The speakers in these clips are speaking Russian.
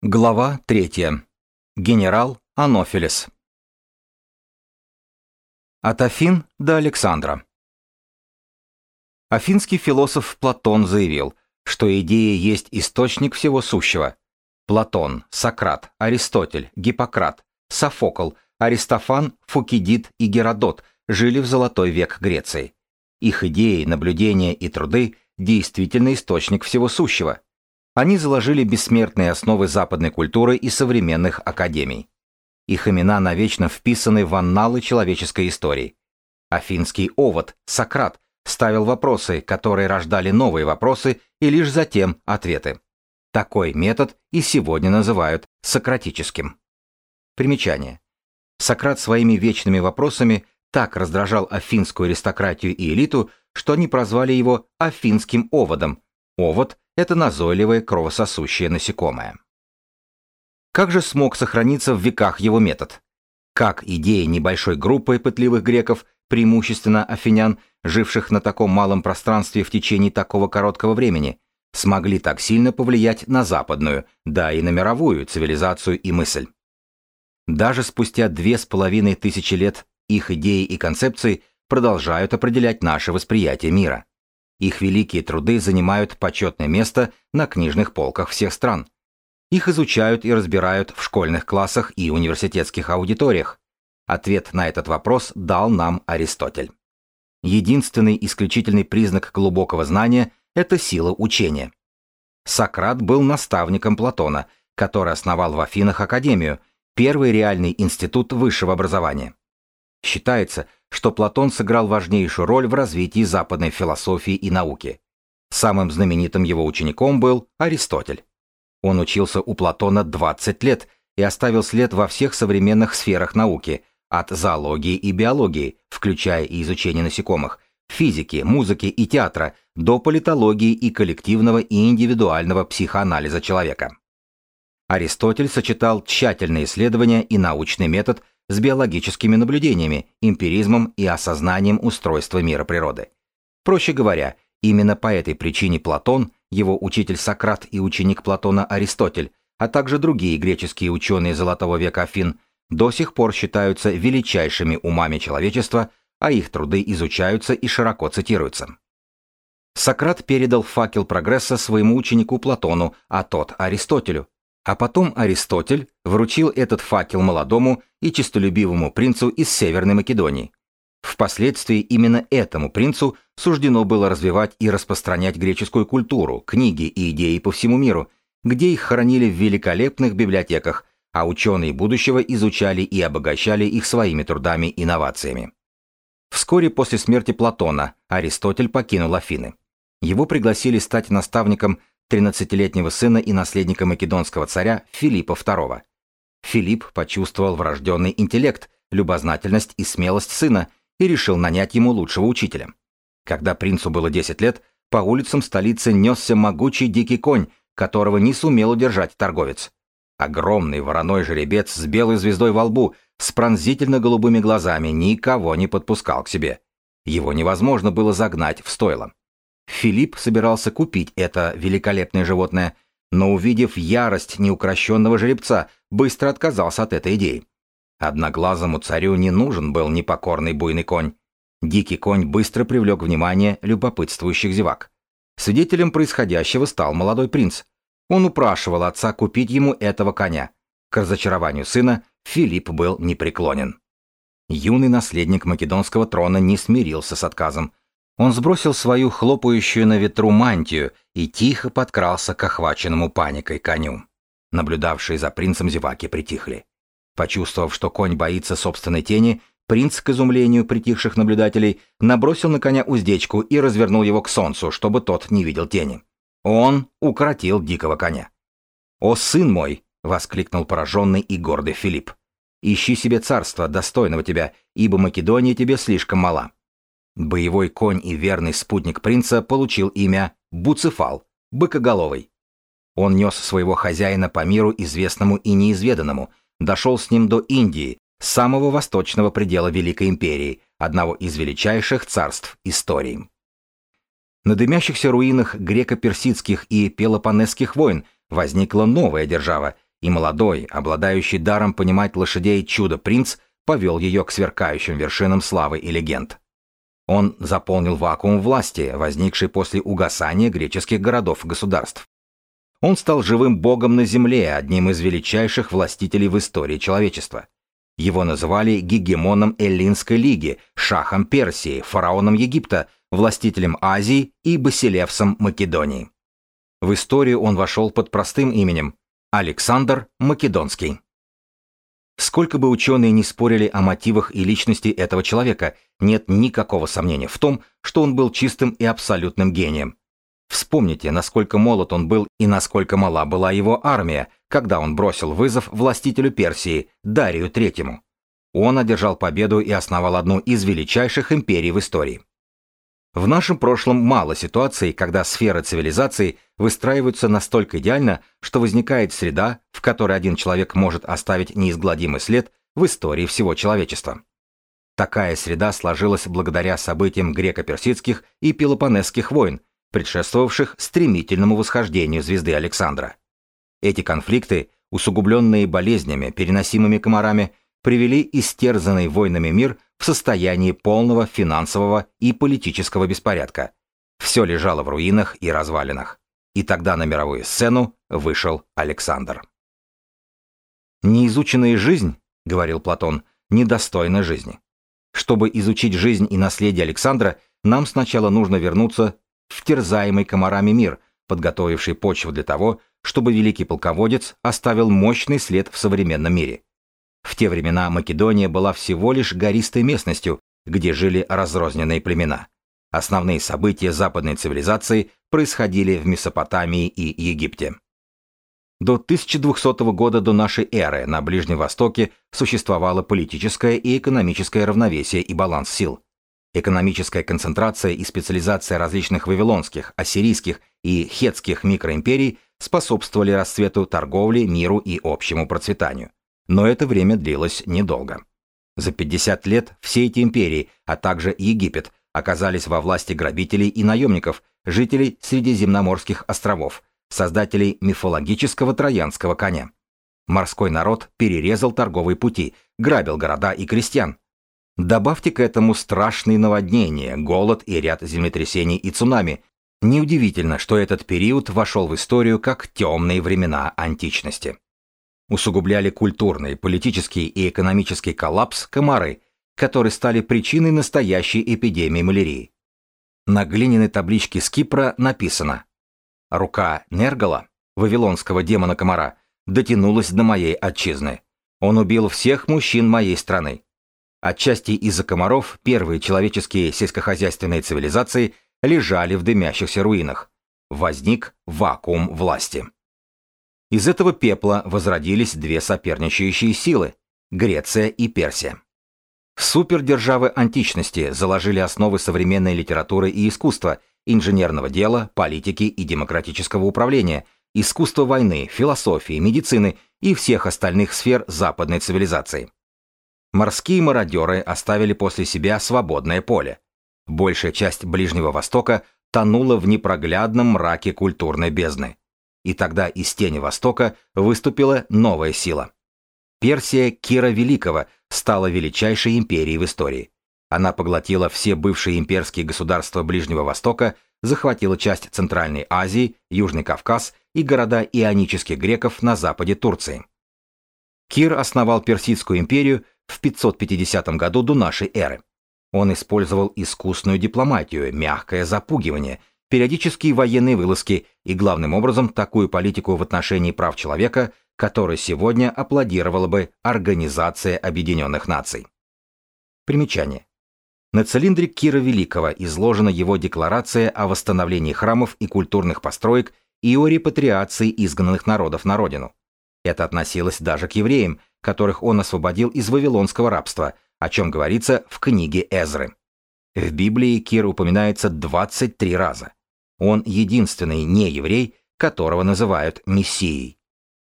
Глава 3. Генерал Анофилес. От Афин до Александра. Афинский философ Платон заявил, что идея есть источник всего сущего. Платон, Сократ, Аристотель, Гиппократ, Софокл, Аристофан, Фукидид и Геродот жили в золотой век Греции. Их идеи, наблюдения и труды действительно источник всего сущего – они заложили бессмертные основы западной культуры и современных академий. Их имена навечно вписаны в анналы человеческой истории. Афинский овод, Сократ, ставил вопросы, которые рождали новые вопросы и лишь затем ответы. Такой метод и сегодня называют сократическим. Примечание. Сократ своими вечными вопросами так раздражал афинскую аристократию и элиту, что они прозвали его афинским оводом. Овод это назойливое кровососущее насекомое. Как же смог сохраниться в веках его метод? Как идея небольшой группы пытливых греков, преимущественно афинян, живших на таком малом пространстве в течение такого короткого времени, смогли так сильно повлиять на западную, да и на мировую цивилизацию и мысль? Даже спустя две с половиной тысячи лет их идеи и концепции продолжают определять наше восприятие мира. Их великие труды занимают почетное место на книжных полках всех стран. Их изучают и разбирают в школьных классах и университетских аудиториях. Ответ на этот вопрос дал нам Аристотель. Единственный исключительный признак глубокого знания – это сила учения. Сократ был наставником Платона, который основал в Афинах Академию, первый реальный институт высшего образования. Считается, что Платон сыграл важнейшую роль в развитии западной философии и науки. Самым знаменитым его учеником был Аристотель. Он учился у Платона 20 лет и оставил след во всех современных сферах науки, от зоологии и биологии, включая и изучение насекомых, физики, музыки и театра, до политологии и коллективного и индивидуального психоанализа человека. Аристотель сочетал тщательное исследование и научный метод с биологическими наблюдениями, эмпиризмом и осознанием устройства мира природы. Проще говоря, именно по этой причине Платон, его учитель Сократ и ученик Платона Аристотель, а также другие греческие ученые Золотого века Афин, до сих пор считаются величайшими умами человечества, а их труды изучаются и широко цитируются. Сократ передал факел прогресса своему ученику Платону, а тот Аристотелю, а потом Аристотель вручил этот факел молодому и честолюбивому принцу из Северной Македонии. Впоследствии именно этому принцу суждено было развивать и распространять греческую культуру, книги и идеи по всему миру, где их хранили в великолепных библиотеках, а ученые будущего изучали и обогащали их своими трудами и инновациями. Вскоре после смерти Платона Аристотель покинул Афины. Его пригласили стать наставником 13-летнего сына и наследника македонского царя Филиппа II. Филипп почувствовал врожденный интеллект, любознательность и смелость сына и решил нанять ему лучшего учителя. Когда принцу было 10 лет, по улицам столицы несся могучий дикий конь, которого не сумел удержать торговец. Огромный вороной жеребец с белой звездой во лбу, с пронзительно-голубыми глазами, никого не подпускал к себе. Его невозможно было загнать в стойло. Филипп собирался купить это великолепное животное, но увидев ярость неукрощенного жеребца, быстро отказался от этой идеи. Одноглазому царю не нужен был непокорный буйный конь. Дикий конь быстро привлек внимание любопытствующих зевак. Свидетелем происходящего стал молодой принц. Он упрашивал отца купить ему этого коня. К разочарованию сына Филипп был непреклонен. Юный наследник македонского трона не смирился с отказом. Он сбросил свою хлопающую на ветру мантию и тихо подкрался к охваченному паникой коню. Наблюдавшие за принцем зеваки притихли. Почувствовав, что конь боится собственной тени, принц, к изумлению притихших наблюдателей, набросил на коня уздечку и развернул его к солнцу, чтобы тот не видел тени. Он укротил дикого коня. «О, сын мой!» — воскликнул пораженный и гордый Филипп. «Ищи себе царство, достойного тебя, ибо Македония тебе слишком мала. Боевой конь и верный спутник принца получил имя Буцефал, быкоголовый. Он нес своего хозяина по миру известному и неизведанному, дошел с ним до Индии, самого восточного предела Великой Империи, одного из величайших царств истории. На дымящихся руинах греко-персидских и пелопонесских войн возникла новая держава, и молодой, обладающий даром понимать лошадей чудо-принц, повел ее к сверкающим вершинам славы и легенд. Он заполнил вакуум власти, возникший после угасания греческих городов-государств. Он стал живым богом на земле, одним из величайших властителей в истории человечества. Его называли гегемоном Эллинской лиги, шахом Персии, фараоном Египта, властителем Азии и Басилевсом Македонии. В историю он вошел под простым именем Александр Македонский. Сколько бы ученые ни спорили о мотивах и личности этого человека, нет никакого сомнения в том, что он был чистым и абсолютным гением. Вспомните, насколько молод он был и насколько мала была его армия, когда он бросил вызов властителю Персии, Дарию III. Он одержал победу и основал одну из величайших империй в истории. В нашем прошлом мало ситуаций, когда сферы цивилизации выстраиваются настолько идеально, что возникает среда, в которой один человек может оставить неизгладимый след в истории всего человечества. Такая среда сложилась благодаря событиям греко-персидских и пелопонесских войн, предшествовавших стремительному восхождению звезды Александра. Эти конфликты, усугубленные болезнями, переносимыми комарами, привели истерзанный войнами мир в состоянии полного финансового и политического беспорядка. Все лежало в руинах и развалинах. И тогда на мировую сцену вышел Александр. «Неизученная жизнь, — говорил Платон, — недостойна жизни. Чтобы изучить жизнь и наследие Александра, нам сначала нужно вернуться в терзаемый комарами мир, подготовивший почву для того, чтобы великий полководец оставил мощный след в современном мире. В те времена Македония была всего лишь гористой местностью, где жили разрозненные племена. Основные события западной цивилизации происходили в Месопотамии и Египте. До 1200 года до нашей эры на Ближнем Востоке существовало политическое и экономическое равновесие и баланс сил. Экономическая концентрация и специализация различных вавилонских, ассирийских и хетских микроимперий способствовали расцвету торговли, миру и общему процветанию. Но это время длилось недолго. За 50 лет все эти империи, а также Египет, оказались во власти грабителей и наемников, жителей Средиземноморских островов, создателей мифологического троянского коня. Морской народ перерезал торговые пути, грабил города и крестьян, Добавьте к этому страшные наводнения, голод и ряд землетрясений и цунами. Неудивительно, что этот период вошел в историю как темные времена античности. Усугубляли культурный, политический и экономический коллапс комары, которые стали причиной настоящей эпидемии малярии. На глиняной табличке с Кипра написано «Рука Нергала, вавилонского демона-комара, дотянулась до моей отчизны. Он убил всех мужчин моей страны. Отчасти из-за комаров первые человеческие сельскохозяйственные цивилизации лежали в дымящихся руинах. Возник вакуум власти. Из этого пепла возродились две соперничающие силы – Греция и Персия. Супердержавы античности заложили основы современной литературы и искусства, инженерного дела, политики и демократического управления, искусства войны, философии, медицины и всех остальных сфер западной цивилизации. Морские мародеры оставили после себя свободное поле. Большая часть Ближнего Востока тонула в непроглядном мраке культурной бездны. И тогда из тени Востока выступила новая сила. Персия Кира Великого стала величайшей империей в истории. Она поглотила все бывшие имперские государства Ближнего Востока, захватила часть Центральной Азии, Южный Кавказ и города ионических греков на западе Турции. Кир основал Персидскую империю в 550 году до нашей эры. Он использовал искусную дипломатию, мягкое запугивание, периодические военные вылазки и, главным образом, такую политику в отношении прав человека, которой сегодня аплодировала бы Организация Объединенных Наций. Примечание. На цилиндре Кира Великого изложена его декларация о восстановлении храмов и культурных построек и о репатриации изгнанных народов на родину. Это относилось даже к евреям, которых он освободил из вавилонского рабства, о чем говорится в книге Эзры. В Библии Кир упоминается 23 раза. Он единственный нееврей, которого называют Мессией.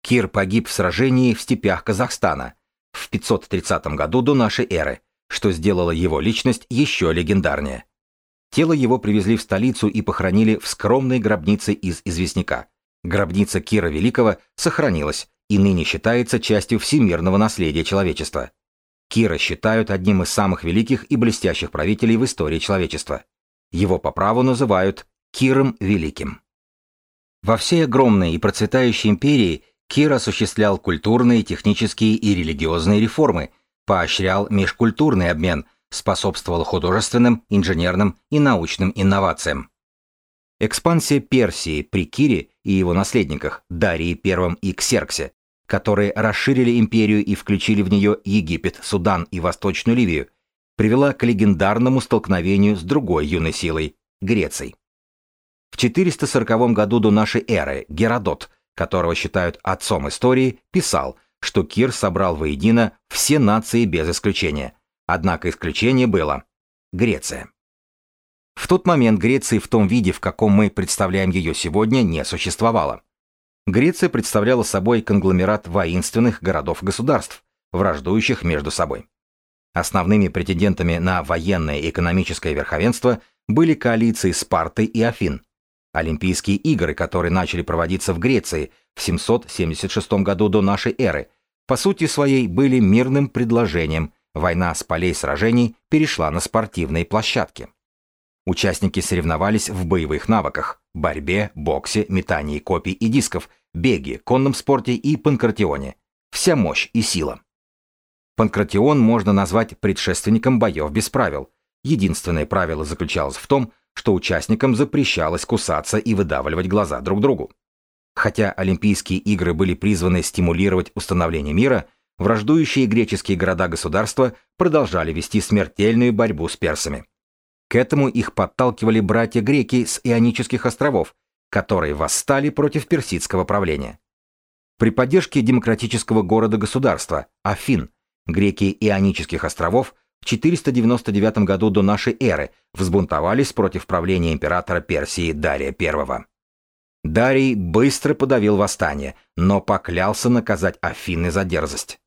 Кир погиб в сражении в степях Казахстана в 530 году до нашей эры, что сделало его личность еще легендарнее. Тело его привезли в столицу и похоронили в скромной гробнице из известняка. Гробница Кира Великого сохранилась, и ныне считается частью всемирного наследия человечества. Кира считают одним из самых великих и блестящих правителей в истории человечества. Его по праву называют Киром Великим. Во всей огромной и процветающей империи Кир осуществлял культурные, технические и религиозные реформы, поощрял межкультурный обмен, способствовал художественным, инженерным и научным инновациям. Экспансия Персии при Кире и его наследниках Дарии I и Ксерксе, которые расширили империю и включили в нее Египет, Судан и Восточную Ливию, привела к легендарному столкновению с другой юной силой – Грецией. В 440 году до нашей эры Геродот, которого считают отцом истории, писал, что Кир собрал воедино все нации без исключения. Однако исключение было – Греция. В тот момент Греции в том виде, в каком мы представляем ее сегодня, не существовало. Греция представляла собой конгломерат воинственных городов-государств, враждующих между собой. Основными претендентами на военное и экономическое верховенство были коалиции Спарты и Афин. Олимпийские игры, которые начали проводиться в Греции в 776 году до нашей эры, по сути своей были мирным предложением, война с полей сражений перешла на спортивные площадки. Участники соревновались в боевых навыках – борьбе, боксе, метании копий и дисков, беге, конном спорте и панкратионе. Вся мощь и сила. Панкратион можно назвать предшественником боев без правил. Единственное правило заключалось в том, что участникам запрещалось кусаться и выдавливать глаза друг другу. Хотя Олимпийские игры были призваны стимулировать установление мира, враждующие греческие города-государства продолжали вести смертельную борьбу с персами. К этому их подталкивали братья-греки с Ионических островов, которые восстали против персидского правления. При поддержке демократического города-государства Афин греки Ионических островов в 499 году до нашей эры взбунтовались против правления императора Персии Дария I. Дарий быстро подавил восстание, но поклялся наказать Афины за дерзость.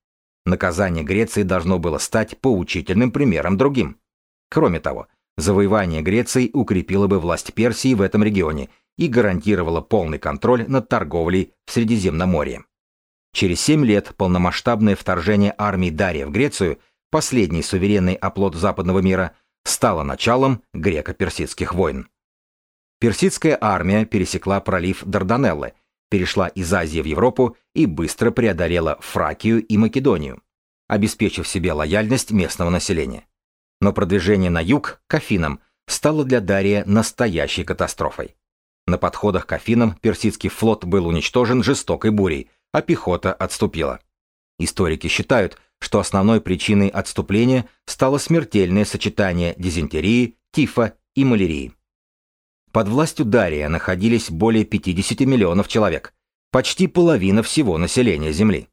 Наказание Греции должно было стать поучительным примером другим. Кроме того, Завоевание Греции укрепило бы власть Персии в этом регионе и гарантировало полный контроль над торговлей в Средиземноморье. Через семь лет полномасштабное вторжение армии Дария в Грецию, последний суверенный оплот западного мира, стало началом греко-персидских войн. Персидская армия пересекла пролив Дарданеллы, перешла из Азии в Европу и быстро преодолела Фракию и Македонию, обеспечив себе лояльность местного населения. Но продвижение на юг, к Афинам, стало для Дария настоящей катастрофой. На подходах к Афинам персидский флот был уничтожен жестокой бурей, а пехота отступила. Историки считают, что основной причиной отступления стало смертельное сочетание дизентерии, тифа и малярии. Под властью Дария находились более 50 миллионов человек, почти половина всего населения Земли.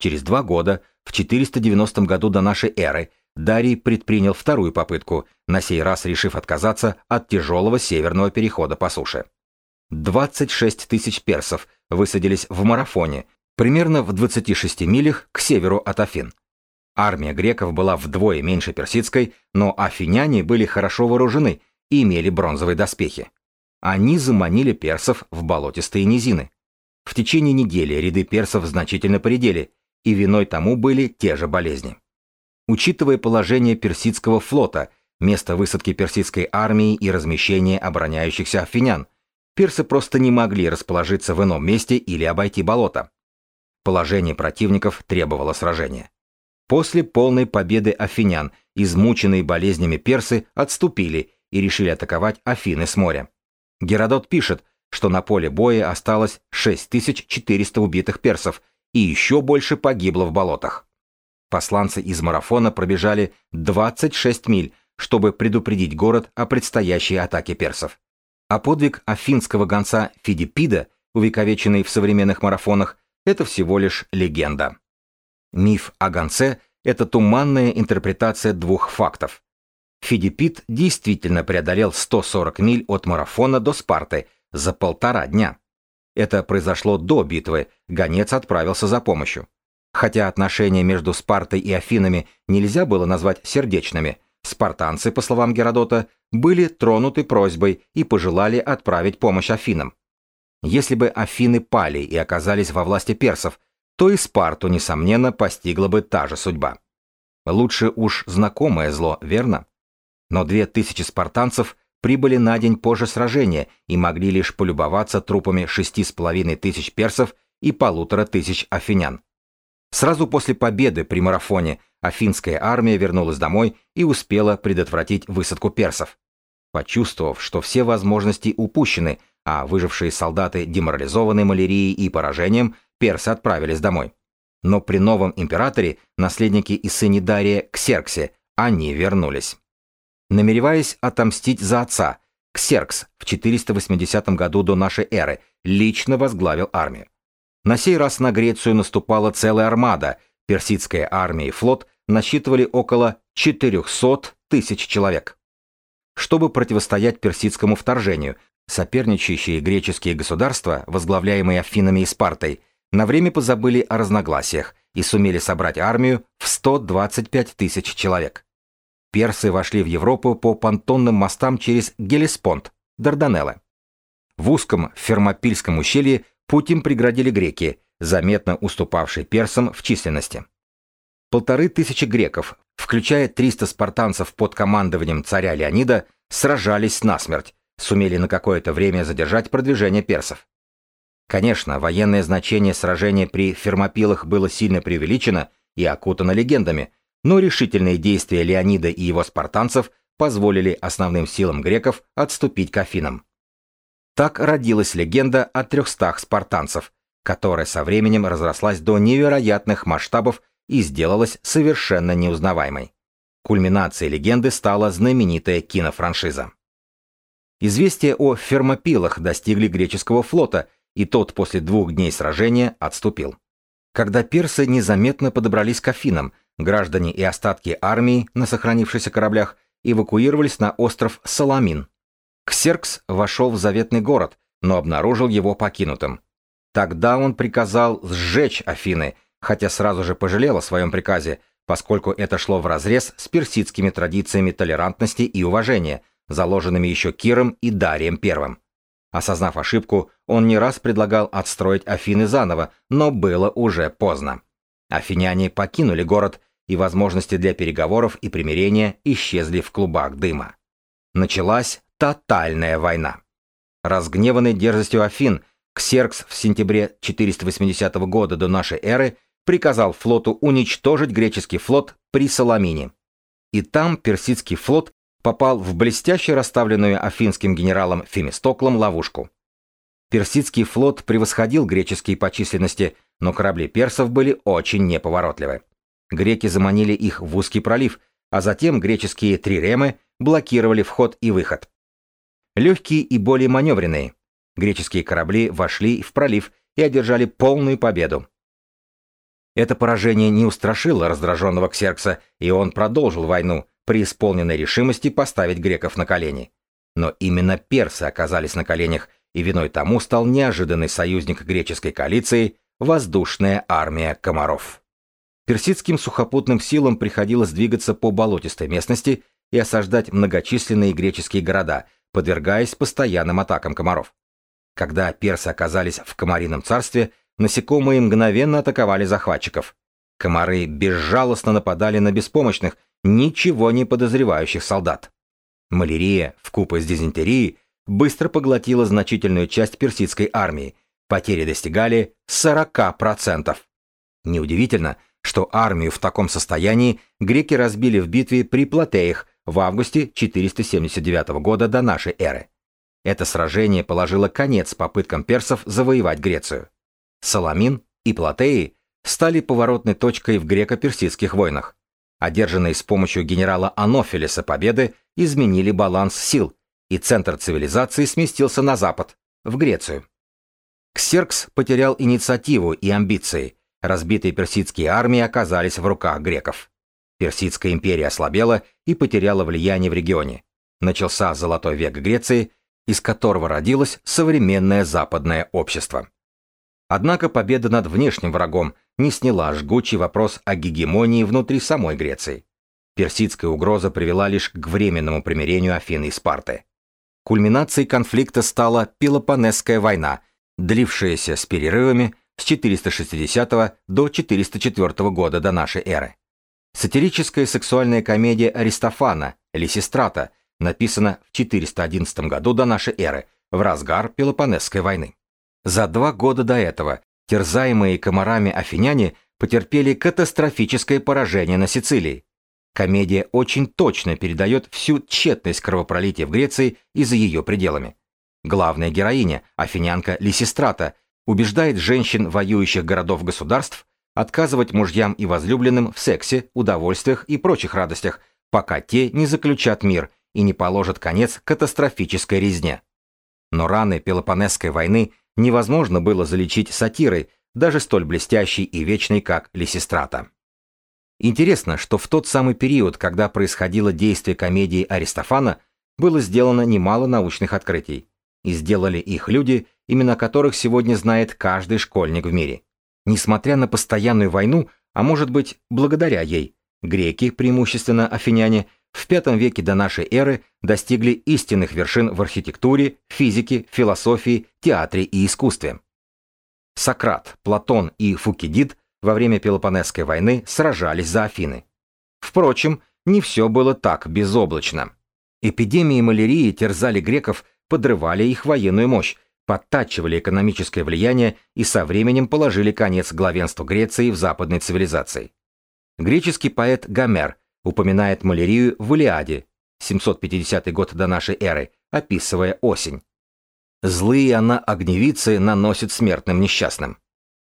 Через два года, в 490 году до нашей эры, Дарий предпринял вторую попытку, на сей раз решив отказаться от тяжелого северного перехода по суше. 26 тысяч персов высадились в марафоне, примерно в 26 милях к северу от Афин. Армия греков была вдвое меньше персидской, но афиняне были хорошо вооружены и имели бронзовые доспехи. Они заманили персов в болотистые низины. В течение недели ряды персов значительно поредели, и виной тому были те же болезни. Учитывая положение персидского флота, место высадки персидской армии и размещение обороняющихся афинян, персы просто не могли расположиться в ином месте или обойти болото. Положение противников требовало сражения. После полной победы афинян, измученные болезнями персы отступили и решили атаковать Афины с моря. Геродот пишет, что на поле боя осталось 6400 убитых персов и еще больше погибло в болотах. Посланцы из марафона пробежали 26 миль, чтобы предупредить город о предстоящей атаке персов. А подвиг афинского гонца Фидипида, увековеченный в современных марафонах, это всего лишь легенда. Миф о гонце – это туманная интерпретация двух фактов. Фидипид действительно преодолел 140 миль от марафона до Спарты за полтора дня. Это произошло до битвы, гонец отправился за помощью. Хотя отношения между Спартой и Афинами нельзя было назвать сердечными, спартанцы, по словам Геродота, были тронуты просьбой и пожелали отправить помощь Афинам. Если бы Афины пали и оказались во власти персов, то и Спарту, несомненно, постигла бы та же судьба. Лучше уж знакомое зло, верно? Но две тысячи спартанцев прибыли на день позже сражения и могли лишь полюбоваться трупами шести с половиной тысяч персов и полутора тысяч афинян. Сразу после победы при марафоне афинская армия вернулась домой и успела предотвратить высадку персов. Почувствовав, что все возможности упущены, а выжившие солдаты деморализованы малярией и поражением, персы отправились домой. Но при новом императоре, наследники и сыне Дария Ксерксе, они вернулись. Намереваясь отомстить за отца, Ксеркс в 480 году до нашей эры лично возглавил армию. На сей раз на Грецию наступала целая армада, персидская армия и флот насчитывали около 400 тысяч человек. Чтобы противостоять персидскому вторжению, соперничающие греческие государства, возглавляемые Афинами и Спартой, на время позабыли о разногласиях и сумели собрать армию в 125 тысяч человек. Персы вошли в Европу по понтонным мостам через Гелеспонд, Дарданеллы. В узком Фермопильском ущелье путь им преградили греки, заметно уступавшие персам в численности. Полторы тысячи греков, включая 300 спартанцев под командованием царя Леонида, сражались насмерть, сумели на какое-то время задержать продвижение персов. Конечно, военное значение сражения при Фермопилах было сильно преувеличено и окутано легендами, но решительные действия Леонида и его спартанцев позволили основным силам греков отступить к Афинам. Так родилась легенда о трехстах спартанцев, которая со временем разрослась до невероятных масштабов и сделалась совершенно неузнаваемой. Кульминацией легенды стала знаменитая кинофраншиза. Известия о фермопилах достигли греческого флота, и тот после двух дней сражения отступил. Когда персы незаметно подобрались к Афинам, граждане и остатки армии на сохранившихся кораблях эвакуировались на остров Саламин. Ксеркс вошел в заветный город, но обнаружил его покинутым. Тогда он приказал сжечь Афины, хотя сразу же пожалел о своем приказе, поскольку это шло вразрез с персидскими традициями толерантности и уважения, заложенными еще Киром и Дарием I. Осознав ошибку, он не раз предлагал отстроить Афины заново, но было уже поздно. Афиняне покинули город, и возможности для переговоров и примирения исчезли в клубах дыма. Началась тотальная война. Разгневанный дерзостью Афин, Ксеркс в сентябре 480 года до нашей эры приказал флоту уничтожить греческий флот при Саламине. И там персидский флот попал в блестяще расставленную афинским генералом Фемистоклом ловушку. Персидский флот превосходил греческий по численности, но корабли персов были очень неповоротливы. Греки заманили их в узкий пролив, а затем греческие триремы блокировали вход и выход. Легкие и более маневренные. Греческие корабли вошли в пролив и одержали полную победу. Это поражение не устрашило раздраженного Ксеркса, и он продолжил войну, при исполненной решимости поставить греков на колени. Но именно персы оказались на коленях, и виной тому стал неожиданный союзник греческой коалиции – воздушная армия комаров. Персидским сухопутным силам приходилось двигаться по болотистой местности и осаждать многочисленные греческие города, подвергаясь постоянным атакам комаров. Когда персы оказались в комарином царстве, насекомые мгновенно атаковали захватчиков. Комары безжалостно нападали на беспомощных, ничего не подозревающих солдат. Малярия, вкупе с дизентерией, быстро поглотила значительную часть персидской армии, потери достигали 40%. Неудивительно, что армию в таком состоянии греки разбили в битве при Платеях в августе 479 года до нашей эры. Это сражение положило конец попыткам персов завоевать Грецию. Саламин и Платеи стали поворотной точкой в греко-персидских войнах. Одержанные с помощью генерала Анофилеса победы изменили баланс сил, и центр цивилизации сместился на запад, в Грецию. Ксеркс потерял инициативу и амбиции, разбитые персидские армии оказались в руках греков. Персидская империя ослабела и потеряла влияние в регионе. Начался золотой век Греции, из которого родилось современное западное общество. Однако победа над внешним врагом не сняла жгучий вопрос о гегемонии внутри самой Греции. Персидская угроза привела лишь к временному примирению Афины и Спарты. Кульминацией конфликта стала Пелопонесская война, длившаяся с перерывами с 460 до 404 года до нашей эры. Сатирическая сексуальная комедия Аристофана «Лисистрата» написана в 411 году до нашей эры, в разгар Пелопонесской войны. За два года до этого терзаемые комарами афиняне потерпели катастрофическое поражение на Сицилии. Комедия очень точно передает всю тщетность кровопролития в Греции и за ее пределами. Главная героиня, афинянка Лисистрата, убеждает женщин воюющих городов-государств отказывать мужьям и возлюбленным в сексе, удовольствиях и прочих радостях, пока те не заключат мир и не положат конец катастрофической резне. Но раны Пелопонесской войны невозможно было залечить сатирой, даже столь блестящей и вечной, как Лисистрата. Интересно, что в тот самый период, когда происходило действие комедии Аристофана, было сделано немало научных открытий. И сделали их люди, имена которых сегодня знает каждый школьник в мире. Несмотря на постоянную войну, а может быть, благодаря ей, греки, преимущественно афиняне, в V веке до нашей эры достигли истинных вершин в архитектуре, физике, философии, театре и искусстве. Сократ, Платон и Фукидид во время Пелопонесской войны сражались за Афины. Впрочем, не все было так безоблачно. Эпидемии малярии терзали греков, подрывали их военную мощь, подтачивали экономическое влияние и со временем положили конец главенству Греции в западной цивилизации. Греческий поэт Гомер упоминает малярию в Илиаде, 750 год до нашей эры, описывая осень. Злые она огневицы наносит смертным несчастным.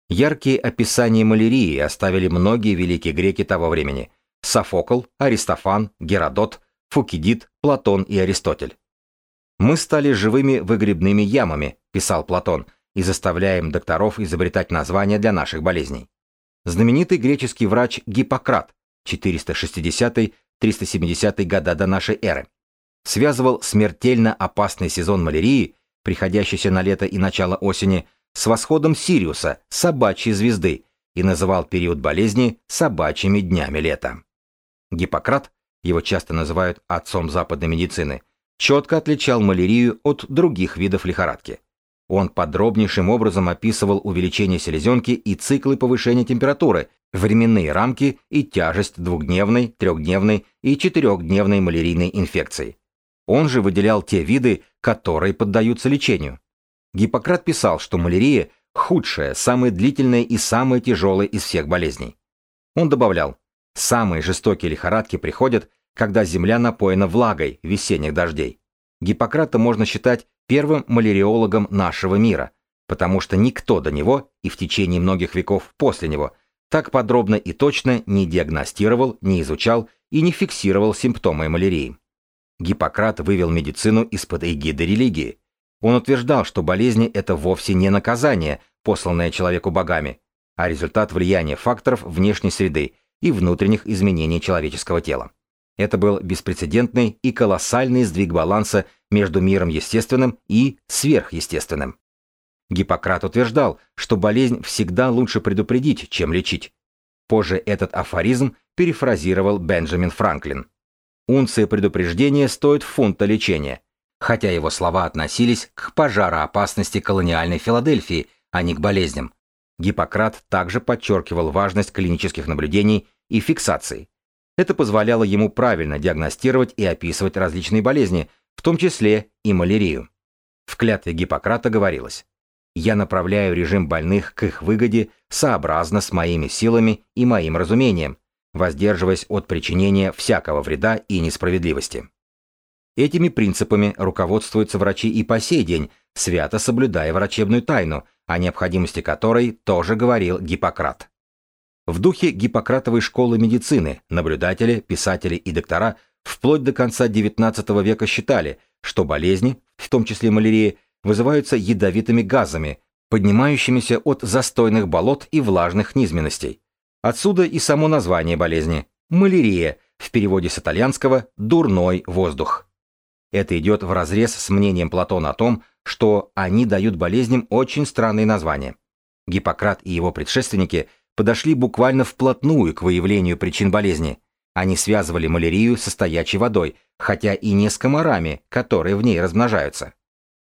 Яркие описания малярии оставили многие великие греки того времени – Софокл, Аристофан, Геродот, Фукидид, Платон и Аристотель. «Мы стали живыми выгребными ямами», – писал Платон, «и заставляем докторов изобретать названия для наших болезней». Знаменитый греческий врач Гиппократ, 460-370 года до нашей эры, связывал смертельно опасный сезон малярии – приходящийся на лето и начало осени, с восходом Сириуса, собачьей звезды, и называл период болезни собачьими днями лета. Гиппократ, его часто называют отцом западной медицины, четко отличал малярию от других видов лихорадки. Он подробнейшим образом описывал увеличение селезенки и циклы повышения температуры, временные рамки и тяжесть двухдневной, трехдневной и четырехдневной малярийной инфекции. Он же выделял те виды, которые поддаются лечению. Гиппократ писал, что малярия – худшая, самая длительная и самая тяжелая из всех болезней. Он добавлял, самые жестокие лихорадки приходят, когда земля напоена влагой весенних дождей. Гиппократа можно считать первым маляриологом нашего мира, потому что никто до него и в течение многих веков после него так подробно и точно не диагностировал, не изучал и не фиксировал симптомы малярии. Гиппократ вывел медицину из-под эгиды религии. Он утверждал, что болезни – это вовсе не наказание, посланное человеку богами, а результат влияния факторов внешней среды и внутренних изменений человеческого тела. Это был беспрецедентный и колоссальный сдвиг баланса между миром естественным и сверхъестественным. Гиппократ утверждал, что болезнь всегда лучше предупредить, чем лечить. Позже этот афоризм перефразировал Бенджамин Франклин. Унция предупреждения стоит фунта лечения, хотя его слова относились к пожароопасности колониальной Филадельфии, а не к болезням. Гиппократ также подчеркивал важность клинических наблюдений и фиксаций. Это позволяло ему правильно диагностировать и описывать различные болезни, в том числе и малярию. В клятве Гиппократа говорилось «Я направляю режим больных к их выгоде сообразно с моими силами и моим разумением, воздерживаясь от причинения всякого вреда и несправедливости. Этими принципами руководствуются врачи и по сей день, свято соблюдая врачебную тайну, о необходимости которой тоже говорил Гиппократ. В духе Гиппократовой школы медицины наблюдатели, писатели и доктора вплоть до конца XIX века считали, что болезни, в том числе малярия, вызываются ядовитыми газами, поднимающимися от застойных болот и влажных низменностей. Отсюда и само название болезни – малярия, в переводе с итальянского «дурной воздух». Это идет вразрез с мнением Платона о том, что они дают болезням очень странные названия. Гиппократ и его предшественники подошли буквально вплотную к выявлению причин болезни. Они связывали малярию со стоячей водой, хотя и не с комарами, которые в ней размножаются.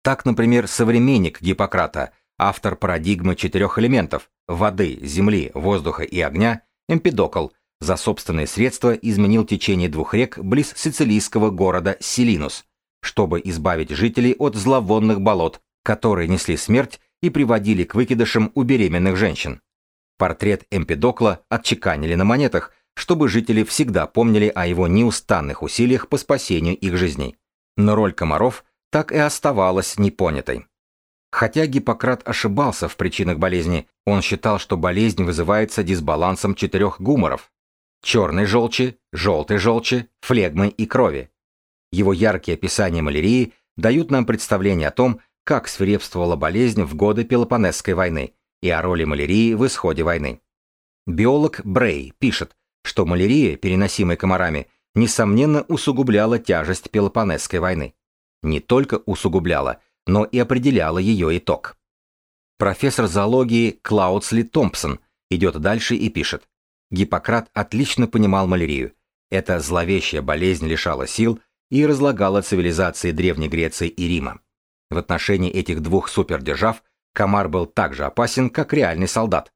Так, например, современник Гиппократа, автор парадигмы четырех элементов, воды, земли, воздуха и огня, Эмпидокл за собственные средства изменил течение двух рек близ сицилийского города Селинус, чтобы избавить жителей от зловонных болот, которые несли смерть и приводили к выкидышам у беременных женщин. Портрет Эмпидокла отчеканили на монетах, чтобы жители всегда помнили о его неустанных усилиях по спасению их жизней. Но роль комаров так и оставалась непонятой. Хотя Гиппократ ошибался в причинах болезни, он считал, что болезнь вызывается дисбалансом четырех гуморов – черной желчи, желтой желчи, флегмы и крови. Его яркие описания малярии дают нам представление о том, как свирепствовала болезнь в годы Пелопонесской войны и о роли малярии в исходе войны. Биолог Брей пишет, что малярия, переносимая комарами, несомненно усугубляла тяжесть Пелопонесской войны. Не только усугубляла – но и определяла ее итог. Профессор зоологии Клаудсли Томпсон идет дальше и пишет. Гиппократ отлично понимал малярию. Эта зловещая болезнь лишала сил и разлагала цивилизации Древней Греции и Рима. В отношении этих двух супердержав комар был так же опасен, как реальный солдат.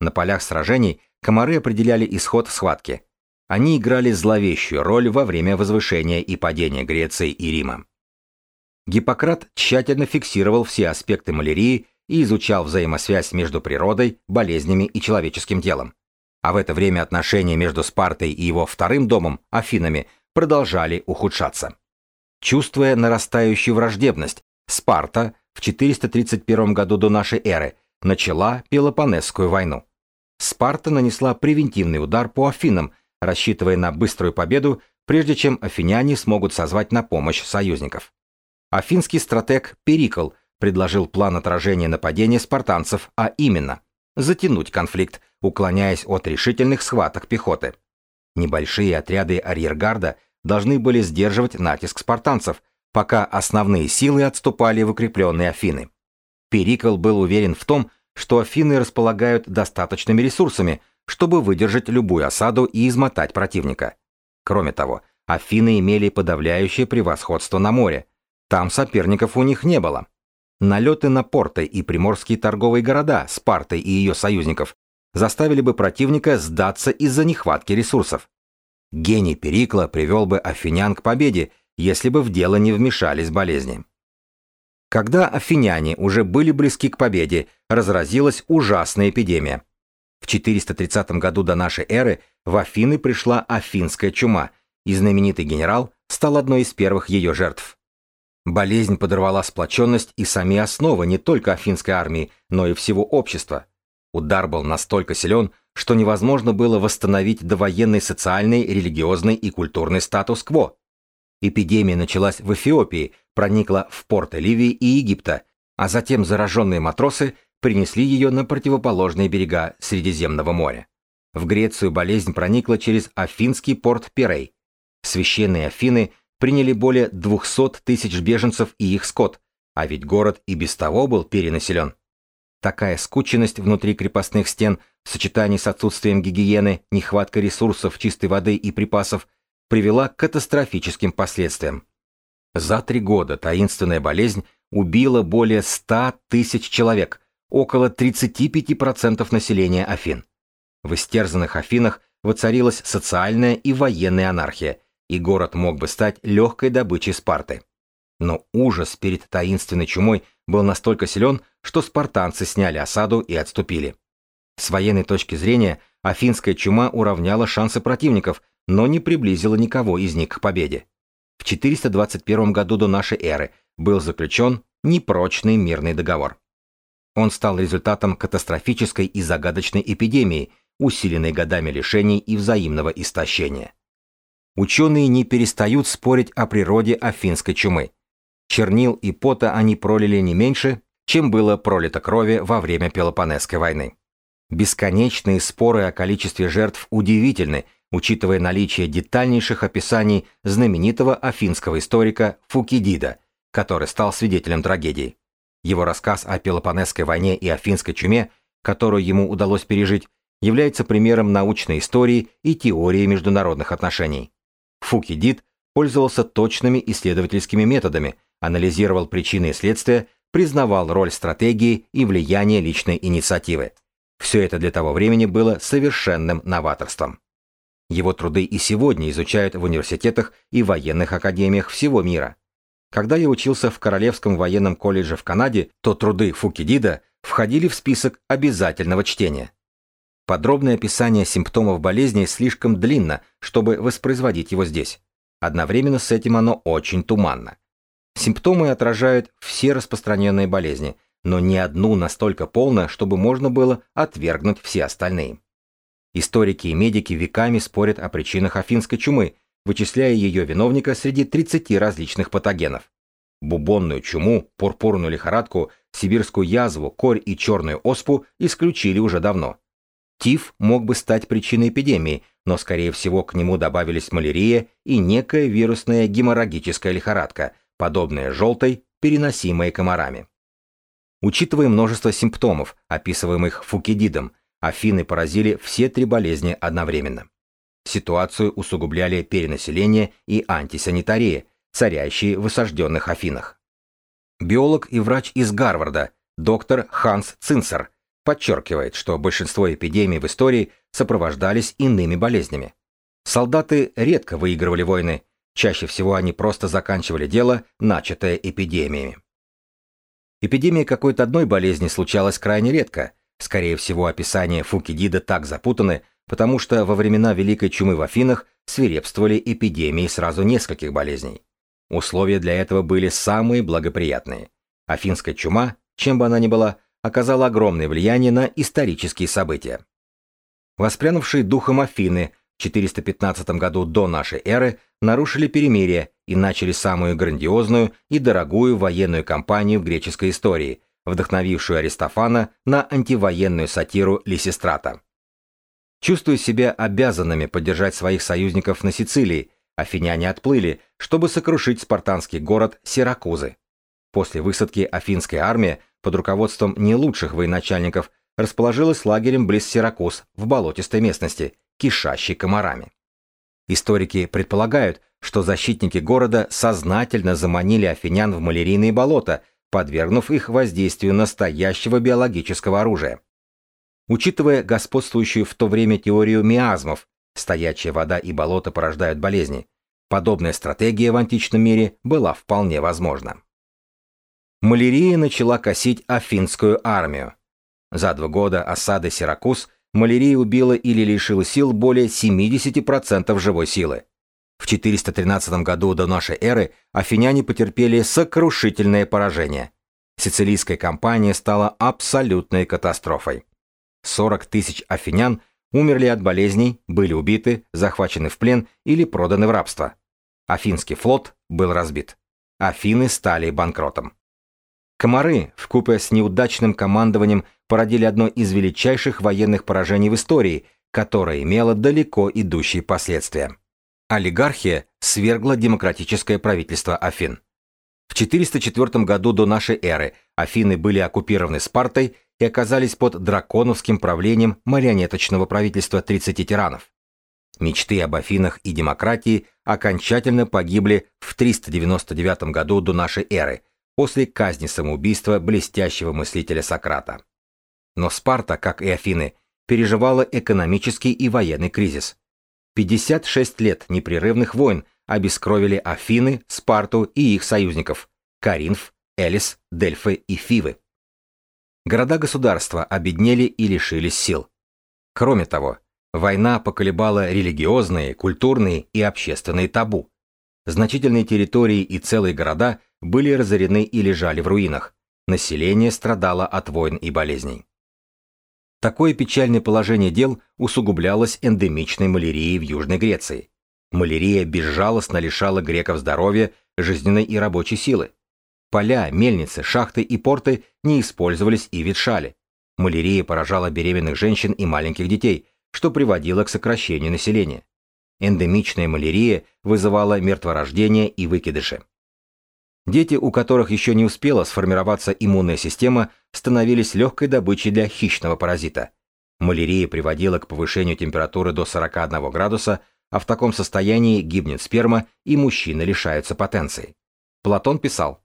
На полях сражений комары определяли исход схватки. Они играли зловещую роль во время возвышения и падения Греции и Рима. Гиппократ тщательно фиксировал все аспекты малярии и изучал взаимосвязь между природой, болезнями и человеческим телом. А в это время отношения между Спартой и его вторым домом, Афинами, продолжали ухудшаться. Чувствуя нарастающую враждебность, Спарта в 431 году до нашей эры начала Пелопонесскую войну. Спарта нанесла превентивный удар по Афинам, рассчитывая на быструю победу, прежде чем афиняне смогут созвать на помощь союзников. Афинский стратег Перикл предложил план отражения нападения спартанцев, а именно затянуть конфликт, уклоняясь от решительных схваток пехоты. Небольшие отряды арьергарда должны были сдерживать натиск спартанцев, пока основные силы отступали в укрепленные Афины. Перикл был уверен в том, что Афины располагают достаточными ресурсами, чтобы выдержать любую осаду и измотать противника. Кроме того, Афины имели подавляющее превосходство на море, там соперников у них не было. Налеты на порты и приморские торговые города Спарты и ее союзников заставили бы противника сдаться из-за нехватки ресурсов. Гений Перикла привел бы афинян к победе, если бы в дело не вмешались болезни. Когда афиняне уже были близки к победе, разразилась ужасная эпидемия. В 430 году до нашей эры в Афины пришла афинская чума, и знаменитый генерал стал одной из первых ее жертв. Болезнь подорвала сплоченность и сами основы не только афинской армии, но и всего общества. Удар был настолько силен, что невозможно было восстановить довоенный социальный, религиозный и культурный статус-кво. Эпидемия началась в Эфиопии, проникла в порты Ливии и Египта, а затем зараженные матросы принесли ее на противоположные берега Средиземного моря. В Грецию болезнь проникла через Афинский порт Пирей. Священные Афины приняли более 200 тысяч беженцев и их скот, а ведь город и без того был перенаселен. Такая скученность внутри крепостных стен в сочетании с отсутствием гигиены, нехваткой ресурсов, чистой воды и припасов привела к катастрофическим последствиям. За три года таинственная болезнь убила более 100 тысяч человек, около 35% населения Афин. В истерзанных Афинах воцарилась социальная и военная анархия – и город мог бы стать легкой добычей Спарты. Но ужас перед таинственной чумой был настолько силен, что спартанцы сняли осаду и отступили. С военной точки зрения, афинская чума уравняла шансы противников, но не приблизила никого из них к победе. В 421 году до нашей эры был заключен непрочный мирный договор. Он стал результатом катастрофической и загадочной эпидемии, усиленной годами лишений и взаимного истощения ученые не перестают спорить о природе афинской чумы. Чернил и пота они пролили не меньше, чем было пролито крови во время Пелопонесской войны. Бесконечные споры о количестве жертв удивительны, учитывая наличие детальнейших описаний знаменитого афинского историка Фукидида, который стал свидетелем трагедии. Его рассказ о Пелопонесской войне и афинской чуме, которую ему удалось пережить, является примером научной истории и теории международных отношений. Фукидид пользовался точными исследовательскими методами, анализировал причины и следствия, признавал роль стратегии и влияние личной инициативы. Все это для того времени было совершенным новаторством. Его труды и сегодня изучают в университетах и военных академиях всего мира. Когда я учился в Королевском военном колледже в Канаде, то труды Фукидида входили в список обязательного чтения. Подробное описание симптомов болезни слишком длинно, чтобы воспроизводить его здесь. Одновременно с этим оно очень туманно. Симптомы отражают все распространенные болезни, но ни одну настолько полно, чтобы можно было отвергнуть все остальные. Историки и медики веками спорят о причинах афинской чумы, вычисляя ее виновника среди 30 различных патогенов. Бубонную чуму, пурпурную лихорадку, сибирскую язву, корь и черную оспу исключили уже давно. Тиф мог бы стать причиной эпидемии, но, скорее всего, к нему добавились малярия и некая вирусная геморрагическая лихорадка, подобная желтой, переносимая комарами. Учитывая множество симптомов, описываемых Фукидидом, Афины поразили все три болезни одновременно. Ситуацию усугубляли перенаселение и антисанитария, царящие в осажденных Афинах. Биолог и врач из Гарварда, доктор Ханс Цинцер, подчеркивает, что большинство эпидемий в истории сопровождались иными болезнями. Солдаты редко выигрывали войны, чаще всего они просто заканчивали дело, начатое эпидемиями. Эпидемия какой-то одной болезни случалась крайне редко. Скорее всего, описания Фукидида так запутаны, потому что во времена Великой чумы в Афинах свирепствовали эпидемии сразу нескольких болезней. Условия для этого были самые благоприятные. Афинская чума, чем бы она ни была, оказала огромное влияние на исторические события. Воспрянувшие духом Афины в 415 году до нашей эры нарушили перемирие и начали самую грандиозную и дорогую военную кампанию в греческой истории, вдохновившую Аристофана на антивоенную сатиру Лисистрата. Чувствуя себя обязанными поддержать своих союзников на Сицилии, афиняне отплыли, чтобы сокрушить спартанский город Сиракузы. После высадки афинская армия под руководством не лучших военачальников расположилась лагерем близ Сиракуз в болотистой местности, кишащей комарами. Историки предполагают, что защитники города сознательно заманили афинян в малярийные болота, подвергнув их воздействию настоящего биологического оружия. Учитывая господствующую в то время теорию миазмов, стоячая вода и болото порождают болезни, подобная стратегия в античном мире была вполне возможна малярия начала косить афинскую армию. За два года осады Сиракуз малярия убила или лишила сил более 70% живой силы. В 413 году до нашей эры афиняне потерпели сокрушительное поражение. Сицилийская кампания стала абсолютной катастрофой. 40 тысяч афинян умерли от болезней, были убиты, захвачены в плен или проданы в рабство. Афинский флот был разбит. Афины стали банкротом. Комары, вкупе с неудачным командованием, породили одно из величайших военных поражений в истории, которое имело далеко идущие последствия. Олигархия свергла демократическое правительство Афин. В 404 году до нашей эры Афины были оккупированы Спартой и оказались под драконовским правлением марионеточного правительства 30 тиранов. Мечты об Афинах и демократии окончательно погибли в 399 году до нашей эры – после казни самоубийства блестящего мыслителя Сократа. Но Спарта, как и Афины, переживала экономический и военный кризис. 56 лет непрерывных войн обескровили Афины, Спарту и их союзников – Каринф, Элис, Дельфы и Фивы. Города-государства обеднели и лишились сил. Кроме того, война поколебала религиозные, культурные и общественные табу. Значительные территории и целые города были разорены и лежали в руинах. Население страдало от войн и болезней. Такое печальное положение дел усугублялось эндемичной малярией в Южной Греции. Малярия безжалостно лишала греков здоровья, жизненной и рабочей силы. Поля, мельницы, шахты и порты не использовались и ветшали. Малярия поражала беременных женщин и маленьких детей, что приводило к сокращению населения. Эндемичная малярия вызывала мертворождение и выкидыши. Дети, у которых еще не успела сформироваться иммунная система, становились легкой добычей для хищного паразита. Малярия приводила к повышению температуры до 41 градуса, а в таком состоянии гибнет сперма и мужчины лишаются потенции. Платон писал,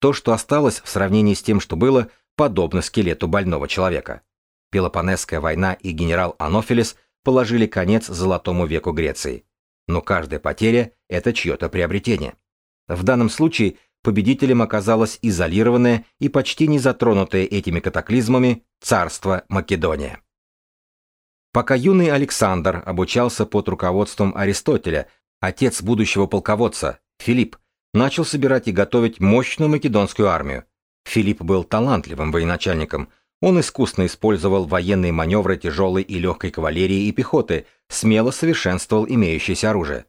«То, что осталось в сравнении с тем, что было, подобно скелету больного человека. Пелопонесская война и генерал Анофилес положили конец золотому веку Греции. Но каждая потеря – это чье-то приобретение. В данном случае победителем оказалось изолированное и почти не затронутое этими катаклизмами царство Македония. Пока юный Александр обучался под руководством Аристотеля, отец будущего полководца, Филипп, начал собирать и готовить мощную македонскую армию. Филипп был талантливым военачальником. Он искусно использовал военные маневры тяжелой и легкой кавалерии и пехоты, смело совершенствовал имеющееся оружие.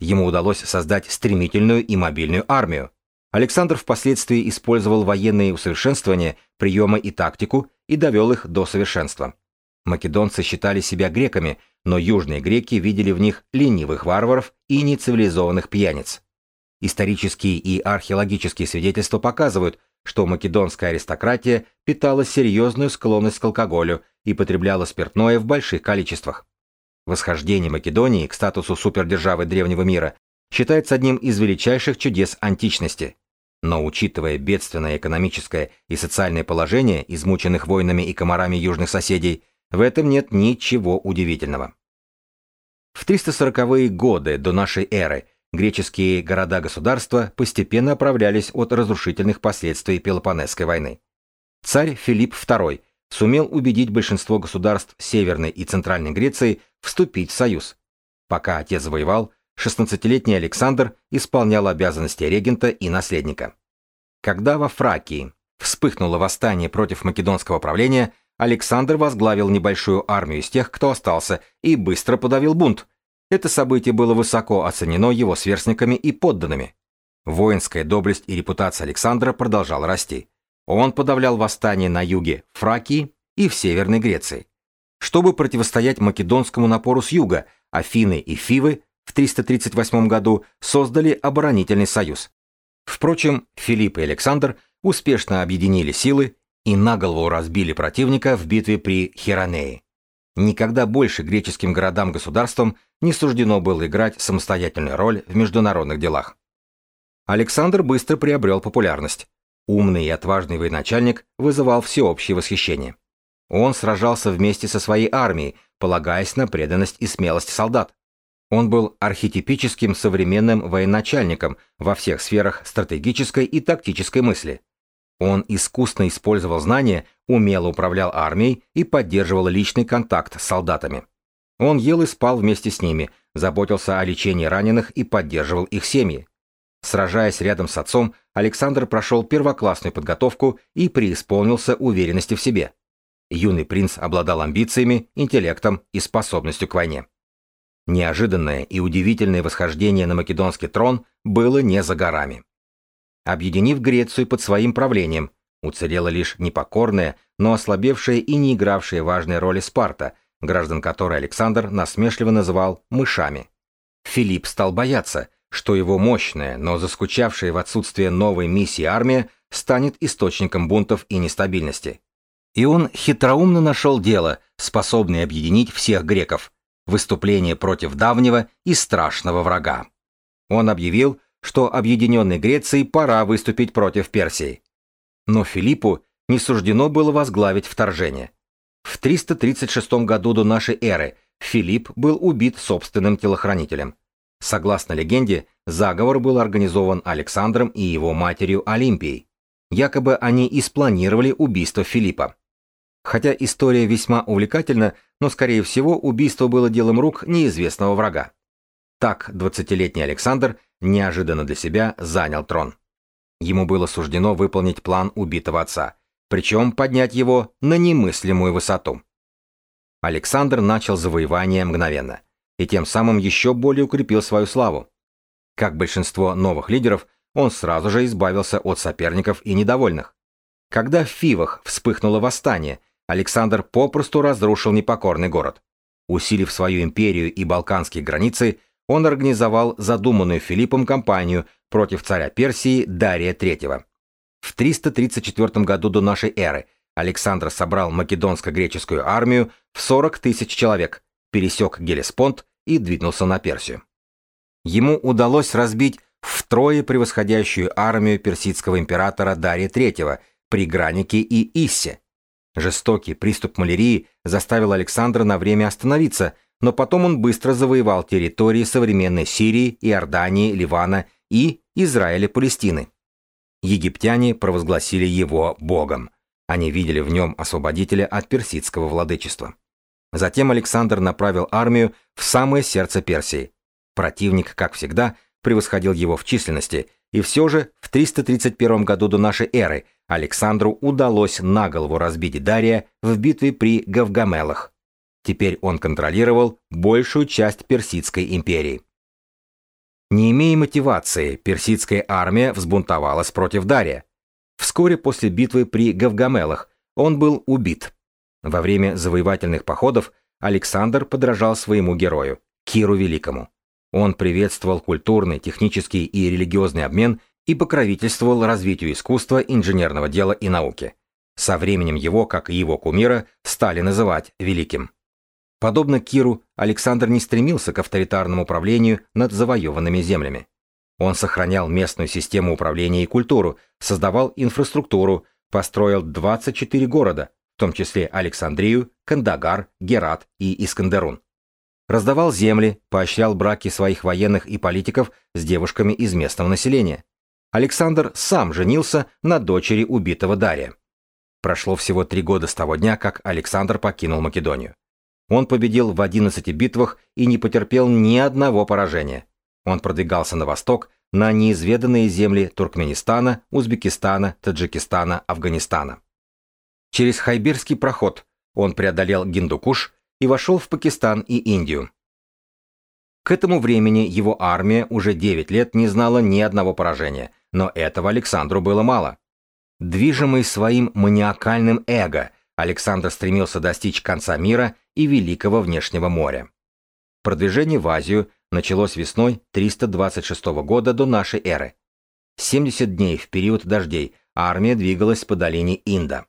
Ему удалось создать стремительную и мобильную армию. Александр впоследствии использовал военные усовершенствования, приемы и тактику и довел их до совершенства. Македонцы считали себя греками, но южные греки видели в них ленивых варваров и нецивилизованных пьяниц. Исторические и археологические свидетельства показывают, что македонская аристократия питала серьезную склонность к алкоголю и потребляла спиртное в больших количествах. Восхождение Македонии к статусу супердержавы древнего мира считается одним из величайших чудес античности. Но учитывая бедственное экономическое и социальное положение измученных войнами и комарами южных соседей, в этом нет ничего удивительного. В 340-е годы до нашей эры греческие города-государства постепенно оправлялись от разрушительных последствий Пелопонесской войны. Царь Филипп II сумел убедить большинство государств Северной и Центральной Греции вступить в союз. Пока отец воевал, 16-летний Александр исполнял обязанности регента и наследника. Когда во Фракии вспыхнуло восстание против македонского правления, Александр возглавил небольшую армию из тех, кто остался, и быстро подавил бунт. Это событие было высоко оценено его сверстниками и подданными. Воинская доблесть и репутация Александра продолжала расти. Он подавлял восстания на юге Фракии и в Северной Греции. Чтобы противостоять македонскому напору с юга, Афины и Фивы в 338 году создали оборонительный союз. Впрочем, Филипп и Александр успешно объединили силы и наголову разбили противника в битве при Херонее. Никогда больше греческим городам-государствам не суждено было играть самостоятельную роль в международных делах. Александр быстро приобрел популярность. Умный и отважный военачальник вызывал всеобщее восхищение. Он сражался вместе со своей армией, полагаясь на преданность и смелость солдат. Он был архетипическим современным военачальником во всех сферах стратегической и тактической мысли. Он искусно использовал знания, умело управлял армией и поддерживал личный контакт с солдатами. Он ел и спал вместе с ними, заботился о лечении раненых и поддерживал их семьи. Сражаясь рядом с отцом, Александр прошел первоклассную подготовку и преисполнился уверенности в себе. Юный принц обладал амбициями, интеллектом и способностью к войне. Неожиданное и удивительное восхождение на македонский трон было не за горами. Объединив Грецию под своим правлением, уцелела лишь непокорная, но ослабевшая и не игравшая важной роли Спарта, граждан которой Александр насмешливо называл «мышами». Филипп стал бояться, что его мощная, но заскучавшая в отсутствие новой миссии армия станет источником бунтов и нестабильности. И он хитроумно нашел дело, способное объединить всех греков, выступление против давнего и страшного врага. Он объявил, что объединенной Греции пора выступить против Персии. Но Филиппу не суждено было возглавить вторжение. В 336 году до нашей эры Филипп был убит собственным телохранителем. Согласно легенде, заговор был организован Александром и его матерью Олимпией. Якобы они и спланировали убийство Филиппа. Хотя история весьма увлекательна, но, скорее всего, убийство было делом рук неизвестного врага. Так 20-летний Александр неожиданно для себя занял трон. Ему было суждено выполнить план убитого отца, причем поднять его на немыслимую высоту. Александр начал завоевание мгновенно, и тем самым еще более укрепил свою славу. Как большинство новых лидеров, он сразу же избавился от соперников и недовольных. Когда в Фивах вспыхнуло восстание, Александр попросту разрушил непокорный город. Усилив свою империю и балканские границы, он организовал задуманную Филиппом кампанию против царя Персии Дария III. В 334 году до нашей эры Александр собрал македонско-греческую армию в 40 тысяч человек, пересек Гелеспонд и двинулся на Персию. Ему удалось разбить втрое превосходящую армию персидского императора Дария III при Гранике и Иссе. Жестокий приступ малярии заставил Александра на время остановиться, но потом он быстро завоевал территории современной Сирии, Иордании, Ливана и Израиля-Палестины. Египтяне провозгласили его богом. Они видели в нем освободителя от персидского владычества. Затем Александр направил армию в самое сердце Персии. Противник, как всегда, превосходил его в численности, и все же в 331 году до нашей эры Александру удалось на голову разбить Дария в битве при Гавгамелах. Теперь он контролировал большую часть Персидской империи. Не имея мотивации, персидская армия взбунтовалась против Дария. Вскоре после битвы при Гавгамелах он был убит. Во время завоевательных походов Александр подражал своему герою, Киру Великому. Он приветствовал культурный, технический и религиозный обмен и покровительствовал развитию искусства, инженерного дела и науки. Со временем его, как и его кумира, стали называть великим. Подобно Киру, Александр не стремился к авторитарному управлению над завоеванными землями. Он сохранял местную систему управления и культуру, создавал инфраструктуру, построил 24 города, в том числе Александрию, Кандагар, Герат и Искандерун. Раздавал земли, поощрял браки своих военных и политиков с девушками из местного населения. Александр сам женился на дочери убитого Дария. Прошло всего три года с того дня, как Александр покинул Македонию. Он победил в 11 битвах и не потерпел ни одного поражения. Он продвигался на восток, на неизведанные земли Туркменистана, Узбекистана, Таджикистана, Афганистана. Через Хайберский проход он преодолел Гиндукуш и вошел в Пакистан и Индию. К этому времени его армия уже 9 лет не знала ни одного поражения, но этого Александру было мало. Движимый своим маниакальным эго, Александр стремился достичь конца мира и Великого внешнего моря. Продвижение в Азию началось весной 326 года до нашей эры. 70 дней в период дождей армия двигалась по долине Инда.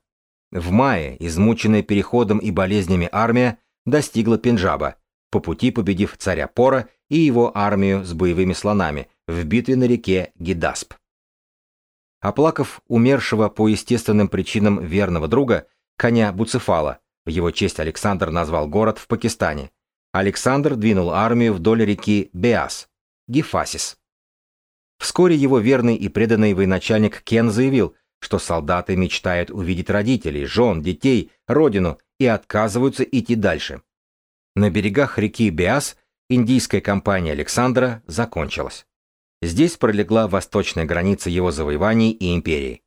В мае, измученная переходом и болезнями армия, достигла Пенджаба, по пути победив царя Пора и его армию с боевыми слонами в битве на реке Гидасп. Оплакав умершего по естественным причинам верного друга, коня Буцефала, в его честь Александр назвал город в Пакистане. Александр двинул армию вдоль реки Беас, Гефасис. Вскоре его верный и преданный военачальник Кен заявил, что солдаты мечтают увидеть родителей, жен, детей, родину и отказываются идти дальше. На берегах реки Беас индийская кампания Александра закончилась. Здесь пролегла восточная граница его завоеваний и империи.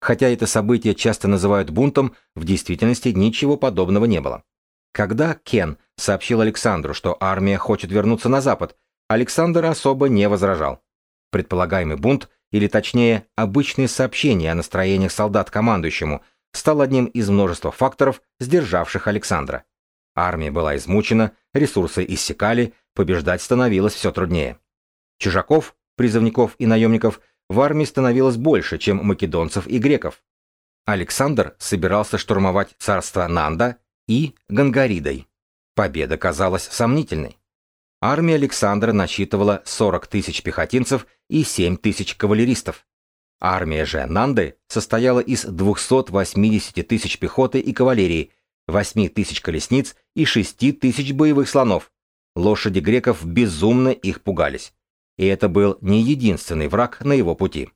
Хотя это событие часто называют бунтом, в действительности ничего подобного не было. Когда Кен сообщил Александру, что армия хочет вернуться на запад, Александр особо не возражал. Предполагаемый бунт, или точнее, обычные сообщения о настроениях солдат командующему, стал одним из множества факторов, сдержавших Александра. Армия была измучена, ресурсы иссякали, побеждать становилось все труднее. Чужаков, призывников и наемников в армии становилось больше, чем македонцев и греков. Александр собирался штурмовать царство Нанда и Гангаридой. Победа казалась сомнительной. Армия Александра насчитывала 40 тысяч пехотинцев и 7 тысяч кавалеристов. Армия же Нанды состояла из 280 тысяч пехоты и кавалерии, 8 тысяч колесниц и 6 тысяч боевых слонов. Лошади греков безумно их пугались и это был не единственный враг на его пути.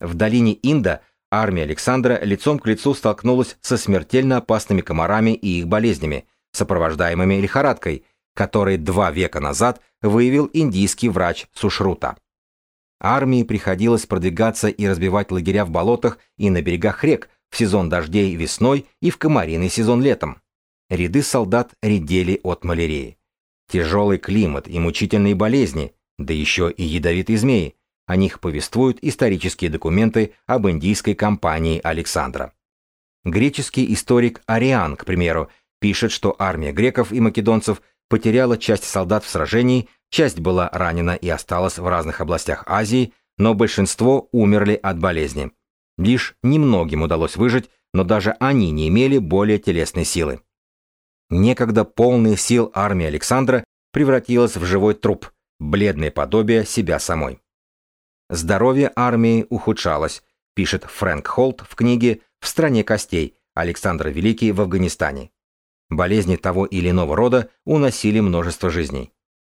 В долине Инда армия Александра лицом к лицу столкнулась со смертельно опасными комарами и их болезнями, сопровождаемыми лихорадкой, который два века назад выявил индийский врач Сушрута. Армии приходилось продвигаться и разбивать лагеря в болотах и на берегах рек в сезон дождей весной и в комариный сезон летом. Ряды солдат редели от малярии. Тяжелый климат и мучительные болезни, да еще и ядовитые змеи. О них повествуют исторические документы об индийской кампании Александра. Греческий историк Ариан, к примеру, пишет, что армия греков и македонцев потеряла часть солдат в сражении, часть была ранена и осталась в разных областях Азии, но большинство умерли от болезни. Лишь немногим удалось выжить, но даже они не имели более телесной силы. Некогда полная сил армия Александра превратилась в живой труп, бледное подобие себя самой. Здоровье армии ухудшалось, пишет Фрэнк Холт в книге «В стране костей. Александр Великий в Афганистане. Болезни того или иного рода уносили множество жизней.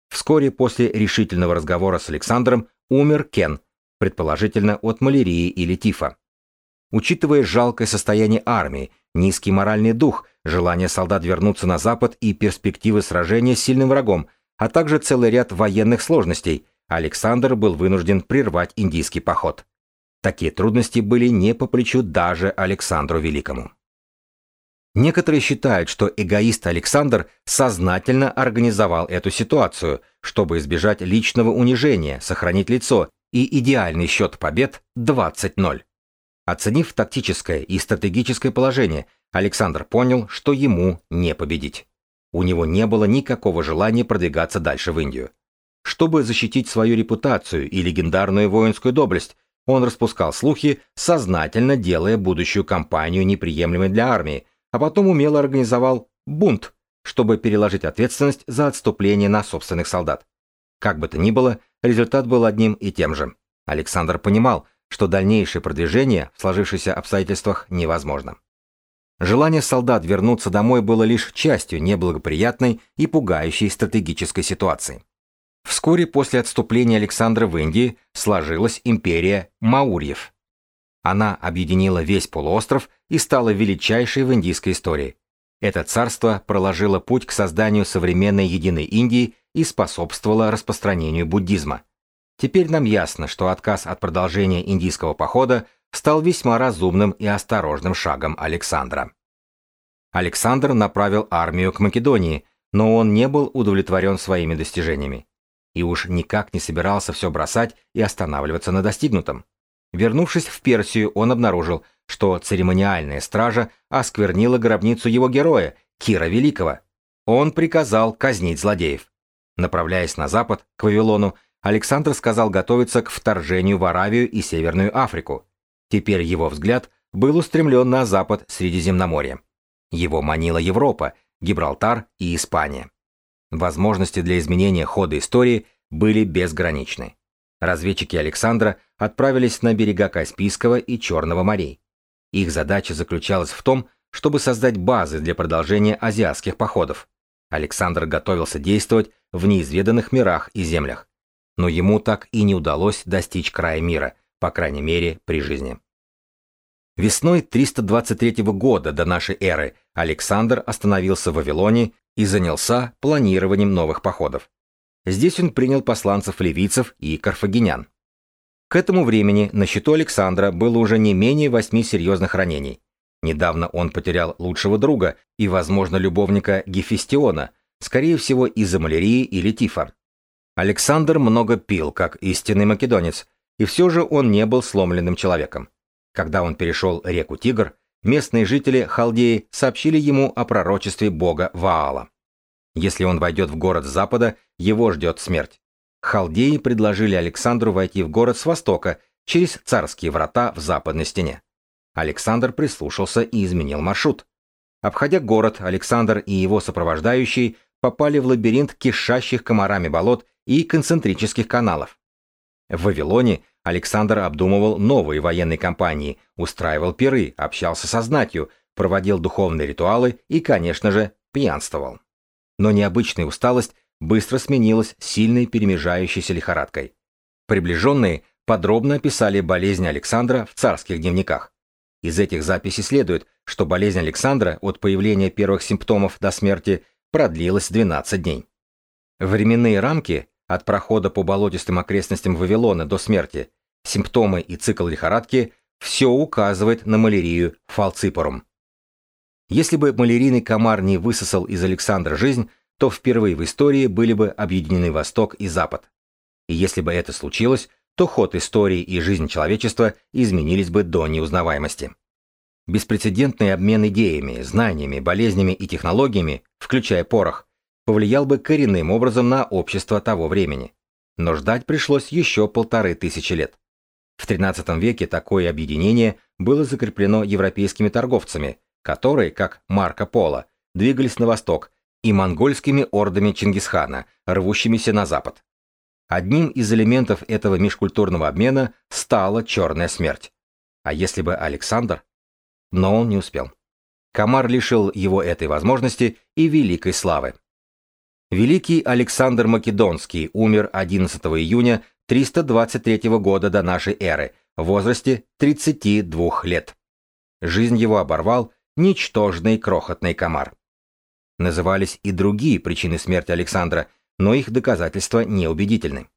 Вскоре после решительного разговора с Александром умер Кен, предположительно от малярии или тифа. Учитывая жалкое состояние армии, низкий моральный дух, желание солдат вернуться на Запад и перспективы сражения с сильным врагом, а также целый ряд военных сложностей, Александр был вынужден прервать индийский поход. Такие трудности были не по плечу даже Александру Великому. Некоторые считают, что эгоист Александр сознательно организовал эту ситуацию, чтобы избежать личного унижения, сохранить лицо и идеальный счет побед 20-0. Оценив тактическое и стратегическое положение, Александр понял, что ему не победить. У него не было никакого желания продвигаться дальше в Индию. Чтобы защитить свою репутацию и легендарную воинскую доблесть, он распускал слухи, сознательно делая будущую кампанию неприемлемой для армии, а потом умело организовал бунт, чтобы переложить ответственность за отступление на собственных солдат. Как бы то ни было, результат был одним и тем же. Александр понимал, что дальнейшее продвижение в сложившихся обстоятельствах невозможно. Желание солдат вернуться домой было лишь частью неблагоприятной и пугающей стратегической ситуации. Вскоре после отступления Александра в Индии сложилась империя Маурьев. Она объединила весь полуостров и стала величайшей в индийской истории. Это царство проложило путь к созданию современной единой Индии и способствовало распространению буддизма. Теперь нам ясно, что отказ от продолжения индийского похода стал весьма разумным и осторожным шагом Александра. Александр направил армию к Македонии, но он не был удовлетворен своими достижениями. И уж никак не собирался все бросать и останавливаться на достигнутом. Вернувшись в Персию, он обнаружил, что церемониальная стража осквернила гробницу его героя, Кира Великого. Он приказал казнить злодеев. Направляясь на запад, к Вавилону, Александр сказал готовиться к вторжению в Аравию и Северную Африку. Теперь его взгляд был устремлен на запад Средиземноморья. Его манила Европа, Гибралтар и Испания. Возможности для изменения хода истории были безграничны разведчики Александра отправились на берега Каспийского и Черного морей. Их задача заключалась в том, чтобы создать базы для продолжения азиатских походов. Александр готовился действовать в неизведанных мирах и землях. Но ему так и не удалось достичь края мира, по крайней мере, при жизни. Весной 323 года до нашей эры Александр остановился в Вавилоне и занялся планированием новых походов. Здесь он принял посланцев ливийцев и карфагенян. К этому времени на счету Александра было уже не менее восьми серьезных ранений. Недавно он потерял лучшего друга и, возможно, любовника Гефестиона, скорее всего, из-за малярии или тифа. Александр много пил, как истинный македонец, и все же он не был сломленным человеком. Когда он перешел реку Тигр, местные жители Халдеи сообщили ему о пророчестве бога Ваала. Если он войдет в город с запада, его ждет смерть. Халдеи предложили Александру войти в город с востока, через царские врата в западной стене. Александр прислушался и изменил маршрут. Обходя город, Александр и его сопровождающие попали в лабиринт кишащих комарами болот и концентрических каналов. В Вавилоне Александр обдумывал новые военные кампании, устраивал пиры, общался со знатью, проводил духовные ритуалы и, конечно же, пьянствовал. Но необычная усталость быстро сменилась сильной перемежающейся лихорадкой. Приближенные подробно описали болезнь Александра в царских дневниках. Из этих записей следует, что болезнь Александра от появления первых симптомов до смерти продлилась 12 дней. Временные рамки от прохода по болотистым окрестностям Вавилона до смерти, симптомы и цикл лихорадки все указывает на малярию фалципорум. Если бы малярийный комар не высосал из Александра жизнь, то впервые в истории были бы объединены Восток и Запад. И если бы это случилось, то ход истории и жизнь человечества изменились бы до неузнаваемости. Беспрецедентный обмен идеями, знаниями, болезнями и технологиями, включая порох, повлиял бы коренным образом на общество того времени. Но ждать пришлось еще полторы тысячи лет. В XIII веке такое объединение было закреплено европейскими торговцами, которые, как Марко Поло, двигались на восток, и монгольскими ордами Чингисхана, рвущимися на запад. Одним из элементов этого межкультурного обмена стала черная смерть. А если бы Александр? Но он не успел. Камар лишил его этой возможности и великой славы. Великий Александр Македонский умер 11 июня 323 года до нашей эры в возрасте 32 лет. Жизнь его оборвал ничтожный крохотный комар. Назывались и другие причины смерти Александра, но их доказательства неубедительны.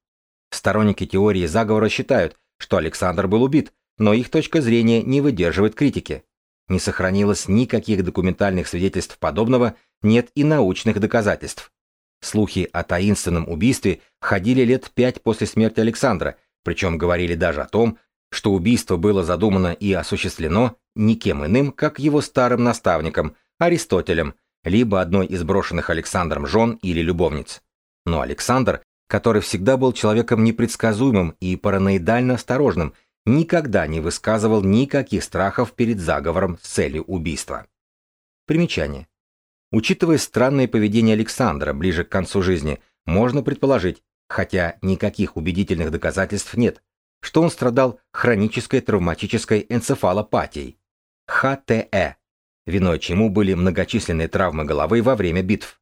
Сторонники теории заговора считают, что Александр был убит, но их точка зрения не выдерживает критики. Не сохранилось никаких документальных свидетельств подобного, нет и научных доказательств. Слухи о таинственном убийстве ходили лет пять после смерти Александра, причем говорили даже о том, что убийство было задумано и осуществлено никем иным, как его старым наставником, Аристотелем, либо одной из брошенных Александром жен или любовниц. Но Александр, который всегда был человеком непредсказуемым и параноидально осторожным, никогда не высказывал никаких страхов перед заговором с целью убийства. Примечание. Учитывая странное поведение Александра ближе к концу жизни, можно предположить, хотя никаких убедительных доказательств нет, что он страдал хронической травматической энцефалопатией, ХТЭ, виной чему были многочисленные травмы головы во время битв.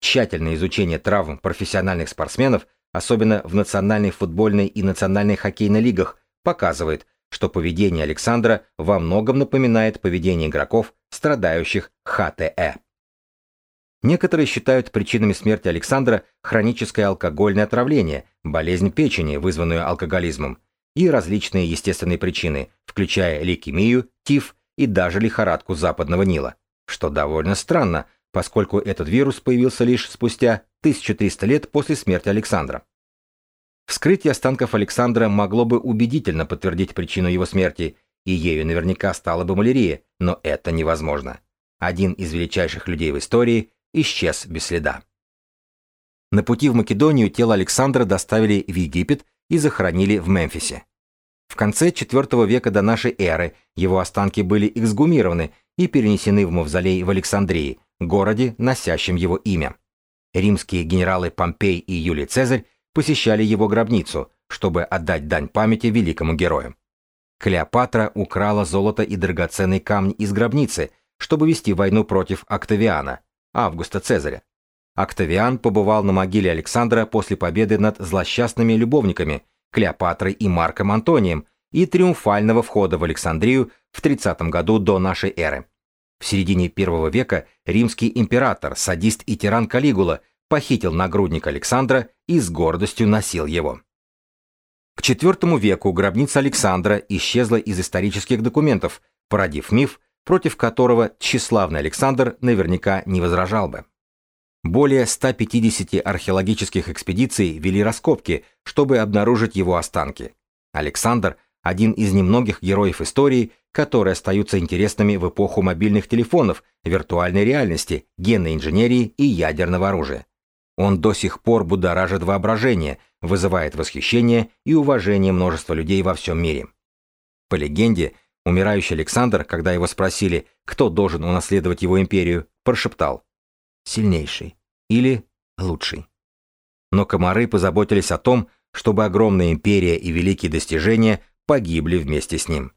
Тщательное изучение травм профессиональных спортсменов, особенно в национальной футбольной и национальной хоккейной лигах, показывает, что поведение Александра во многом напоминает поведение игроков, страдающих ХТЭ. Некоторые считают причинами смерти Александра хроническое алкогольное отравление, болезнь печени, вызванную алкоголизмом, и различные естественные причины, включая лейкемию, тиф и даже лихорадку западного Нила, что довольно странно, поскольку этот вирус появился лишь спустя 1300 лет после смерти Александра. Вскрытие останков Александра могло бы убедительно подтвердить причину его смерти, и ею наверняка стала бы малярия, но это невозможно. Один из величайших людей в истории исчез без следа. На пути в Македонию тело Александра доставили в Египет и захоронили в Мемфисе. В конце IV века до нашей эры его останки были эксгумированы и перенесены в мавзолей в Александрии, городе, носящем его имя. Римские генералы Помпей и Юлий Цезарь посещали его гробницу, чтобы отдать дань памяти великому герою. Клеопатра украла золото и драгоценные камни из гробницы, чтобы вести войну против Октавиана, Августа Цезаря. Октавиан побывал на могиле Александра после победы над злосчастными любовниками Клеопатрой и Марком Антонием и триумфального входа в Александрию в 30 году до нашей эры. В середине первого века римский император, садист и тиран Калигула похитил нагрудник Александра и с гордостью носил его. К IV веку гробница Александра исчезла из исторических документов, породив миф, против которого тщеславный Александр наверняка не возражал бы. Более 150 археологических экспедиций вели раскопки, чтобы обнаружить его останки. Александр – один из немногих героев истории, которые остаются интересными в эпоху мобильных телефонов, виртуальной реальности, генной инженерии и ядерного оружия. Он до сих пор будоражит воображение, вызывает восхищение и уважение множества людей во всем мире. По легенде, Умирающий Александр, когда его спросили, кто должен унаследовать его империю, прошептал «сильнейший» или «лучший». Но комары позаботились о том, чтобы огромная империя и великие достижения погибли вместе с ним.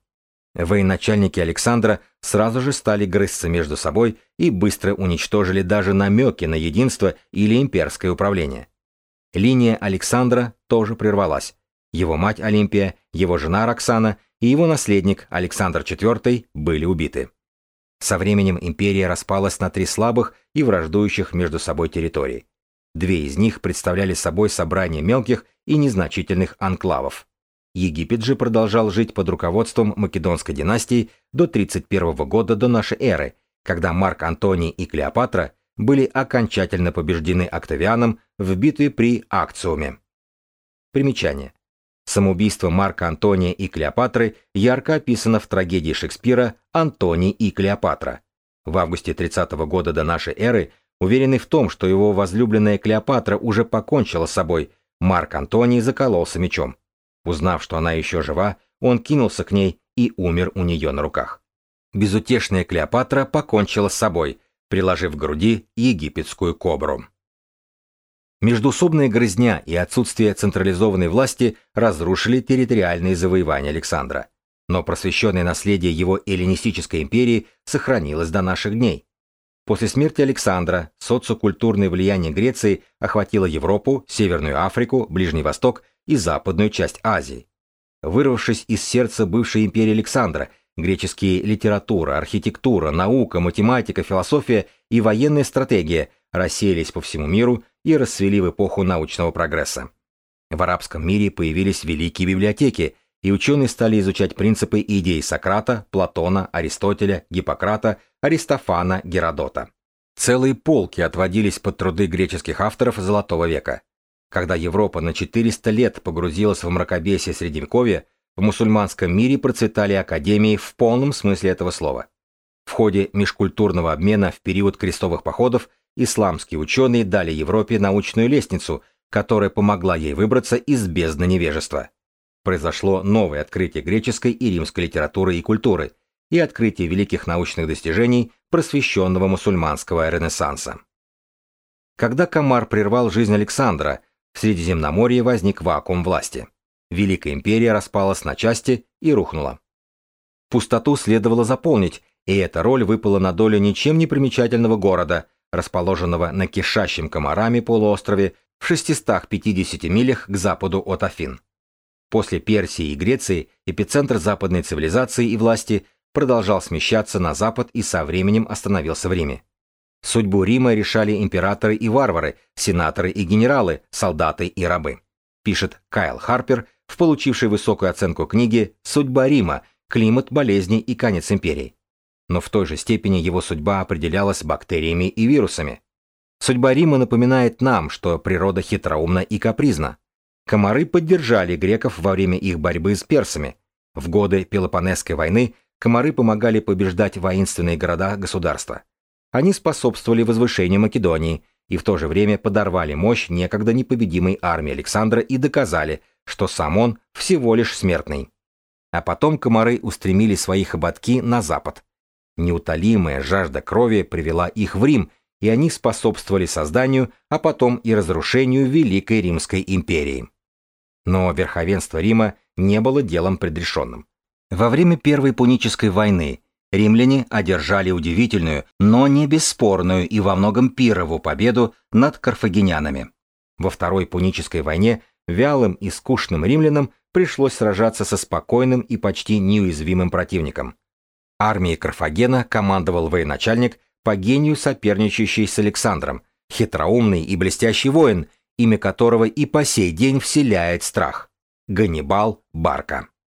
Военачальники Александра сразу же стали грызться между собой и быстро уничтожили даже намеки на единство или имперское управление. Линия Александра тоже прервалась. Его мать Олимпия, его жена Роксана и его наследник Александр IV были убиты. Со временем империя распалась на три слабых и враждующих между собой территорий. Две из них представляли собой собрание мелких и незначительных анклавов. Египет же продолжал жить под руководством Македонской династии до 31 года до нашей эры, когда Марк Антоний и Клеопатра были окончательно побеждены Октавианом в битве при Акциуме. Примечание. Самоубийство Марка Антония и Клеопатры ярко описано в трагедии Шекспира «Антоний и Клеопатра». В августе 30 -го года до нашей эры, уверенный в том, что его возлюбленная Клеопатра уже покончила с собой, Марк Антоний закололся мечом. Узнав, что она еще жива, он кинулся к ней и умер у нее на руках. Безутешная Клеопатра покончила с собой, приложив к груди египетскую кобру. Междусобная грызня и отсутствие централизованной власти разрушили территориальные завоевания Александра. но просвещенное наследие его эллинистической империи сохранилось до наших дней. После смерти Александра социокультурное влияние Греции охватило Европу, Северную Африку, Ближний Восток и западную часть Азии. Вырвавшись из сердца бывшей империи Александра, греческие литература, архитектура, наука, математика, философия и военная стратегия рассеялись по всему миру и расцвели в эпоху научного прогресса. В арабском мире появились великие библиотеки, и ученые стали изучать принципы и идеи Сократа, Платона, Аристотеля, Гиппократа, Аристофана, Геродота. Целые полки отводились под труды греческих авторов Золотого века. Когда Европа на 400 лет погрузилась в мракобесие Средневековья, в мусульманском мире процветали академии в полном смысле этого слова. В ходе межкультурного обмена в период крестовых походов исламские ученые дали Европе научную лестницу, которая помогла ей выбраться из бездны невежества. Произошло новое открытие греческой и римской литературы и культуры и открытие великих научных достижений просвещенного мусульманского ренессанса. Когда Камар прервал жизнь Александра, в Средиземноморье возник вакуум власти. Великая империя распалась на части и рухнула. Пустоту следовало заполнить, и эта роль выпала на долю ничем не примечательного города, расположенного на кишащем комарами полуострове в 650 милях к западу от Афин. После Персии и Греции эпицентр западной цивилизации и власти продолжал смещаться на запад и со временем остановился в Риме. Судьбу Рима решали императоры и варвары, сенаторы и генералы, солдаты и рабы. Пишет Кайл Харпер в получившей высокую оценку книге «Судьба Рима. Климат, болезни и конец империи». Но в той же степени его судьба определялась бактериями и вирусами. Судьба Рима напоминает нам, что природа хитроумна и капризна. Комары поддержали греков во время их борьбы с персами. В годы Пелопонесской войны комары помогали побеждать воинственные города-государства. Они способствовали возвышению Македонии и в то же время подорвали мощь некогда непобедимой армии Александра и доказали, что сам он всего лишь смертный. А потом комары устремили свои хоботки на запад. Неутолимая жажда крови привела их в Рим, и они способствовали созданию, а потом и разрушению Великой Римской империи. Но верховенство Рима не было делом предрешенным. Во время Первой Пунической войны римляне одержали удивительную, но не бесспорную и во многом пирову победу над карфагенянами. Во Второй Пунической войне вялым и скучным римлянам пришлось сражаться со спокойным и почти неуязвимым противником. Армией Карфагена командовал военачальник, по гению соперничающий с Александром, хитроумный и блестящий воин, имя которого и по сей день вселяет страх – Ганнибал Барка.